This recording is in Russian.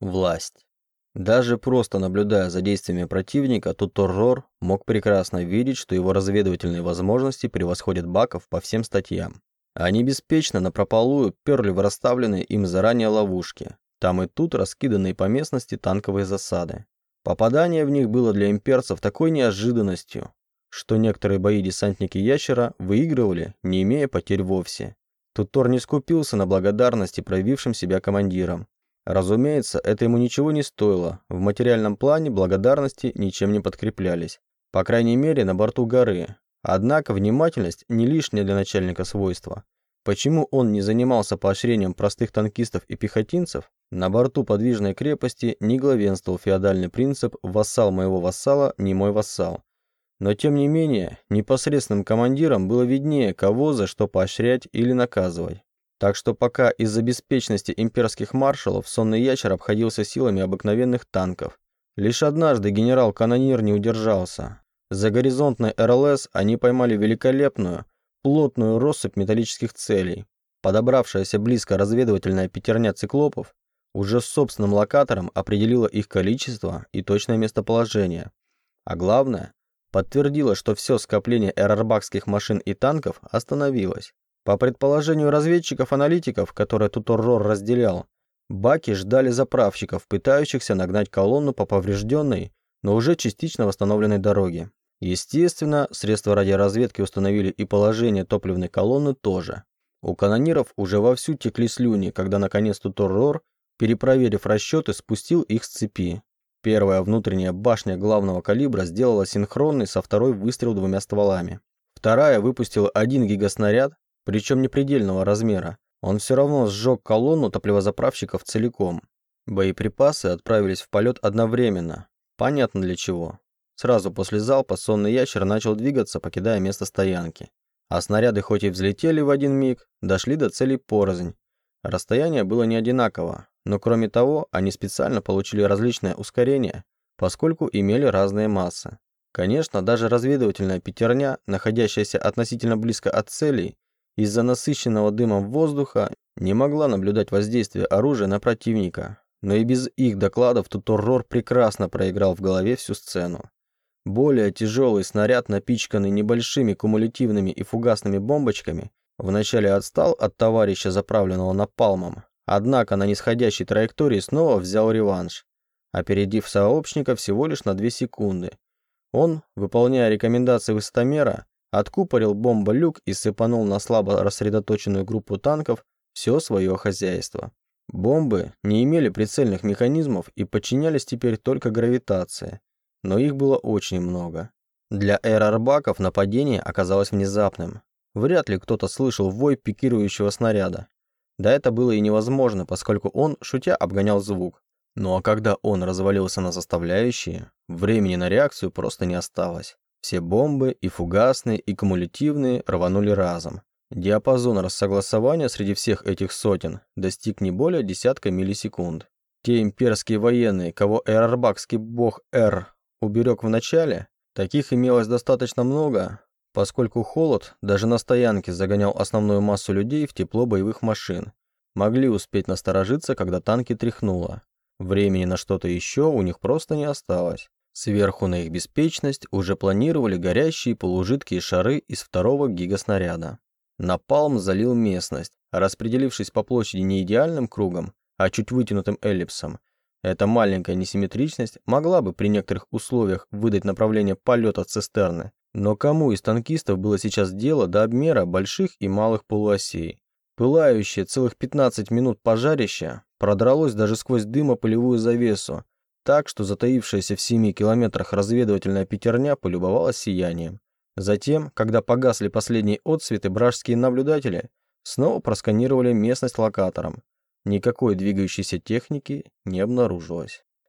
Власть. Даже просто наблюдая за действиями противника, Туторрор мог прекрасно видеть, что его разведывательные возможности превосходят Баков по всем статьям. Они беспечно напропалую перли в расставленные им заранее ловушки. Там и тут раскиданные по местности танковые засады. Попадание в них было для имперцев такой неожиданностью, что некоторые бои десантники Ящера выигрывали, не имея потерь вовсе. Тутор не скупился на благодарности проявившим себя командирам. Разумеется, это ему ничего не стоило, в материальном плане благодарности ничем не подкреплялись. По крайней мере, на борту горы. Однако внимательность не лишняя для начальника свойства. Почему он не занимался поощрением простых танкистов и пехотинцев? На борту подвижной крепости не главенствовал феодальный принцип «вассал моего вассала, не мой вассал». Но тем не менее, непосредственным командирам было виднее, кого за что поощрять или наказывать. Так что пока из-за беспечности имперских маршалов сонный ящер обходился силами обыкновенных танков. Лишь однажды генерал-канонир не удержался. За горизонтной РЛС они поймали великолепную, плотную россыпь металлических целей. Подобравшаяся близко разведывательная пятерня циклопов уже с собственным локатором определила их количество и точное местоположение. А главное, подтвердила, что все скопление эрарбакских машин и танков остановилось. По предположению разведчиков-аналитиков, которые Туторрор разделял, баки ждали заправщиков, пытающихся нагнать колонну по поврежденной, но уже частично восстановленной дороге. Естественно, средства радиоразведки установили и положение топливной колонны тоже. У канониров уже вовсю текли слюни, когда наконец Туторрор, перепроверив расчеты, спустил их с цепи. Первая внутренняя башня главного калибра сделала синхронный со второй выстрел двумя стволами. Вторая выпустила один гигаснаряд, причем не предельного размера. Он все равно сжег колонну топливозаправщиков целиком. Боеприпасы отправились в полет одновременно. Понятно для чего. Сразу после залпа сонный ящер начал двигаться, покидая место стоянки. А снаряды хоть и взлетели в один миг, дошли до цели порознь. Расстояние было не одинаково, но кроме того, они специально получили различное ускорение, поскольку имели разные массы. Конечно, даже разведывательная пятерня, находящаяся относительно близко от целей, из-за насыщенного дымом воздуха не могла наблюдать воздействие оружия на противника, но и без их докладов Туторрор прекрасно проиграл в голове всю сцену. Более тяжелый снаряд, напичканный небольшими кумулятивными и фугасными бомбочками, вначале отстал от товарища, заправленного напалмом, однако на нисходящей траектории снова взял реванш, опередив сообщника всего лишь на 2 секунды. Он, выполняя рекомендации высотомера, откупорил бомба-люк и сыпанул на слабо рассредоточенную группу танков все свое хозяйство. Бомбы не имели прицельных механизмов и подчинялись теперь только гравитации, но их было очень много. Для эрарбаков нападение оказалось внезапным. Вряд ли кто-то слышал вой пикирующего снаряда. Да это было и невозможно, поскольку он, шутя, обгонял звук. Ну а когда он развалился на составляющие, времени на реакцию просто не осталось. Все бомбы, и фугасные, и кумулятивные, рванули разом. Диапазон рассогласования среди всех этих сотен достиг не более десятка миллисекунд. Те имперские военные, кого эрарбакский бог Эр уберег в начале, таких имелось достаточно много, поскольку холод даже на стоянке загонял основную массу людей в тепло боевых машин. Могли успеть насторожиться, когда танки тряхнуло. Времени на что-то еще у них просто не осталось. Сверху на их беспечность уже планировали горящие полужидкие шары из второго гигаснаряда. Напалм залил местность, распределившись по площади не идеальным кругом, а чуть вытянутым эллипсом. Эта маленькая несимметричность могла бы при некоторых условиях выдать направление полета цистерны, но кому из танкистов было сейчас дело до обмера больших и малых полуосей? Пылающее целых 15 минут пожарище продралось даже сквозь дымопылевую завесу, так что затаившаяся в семи километрах разведывательная пятерня полюбовалась сиянием. Затем, когда погасли последние отсветы, бражские наблюдатели снова просканировали местность локатором. Никакой двигающейся техники не обнаружилось.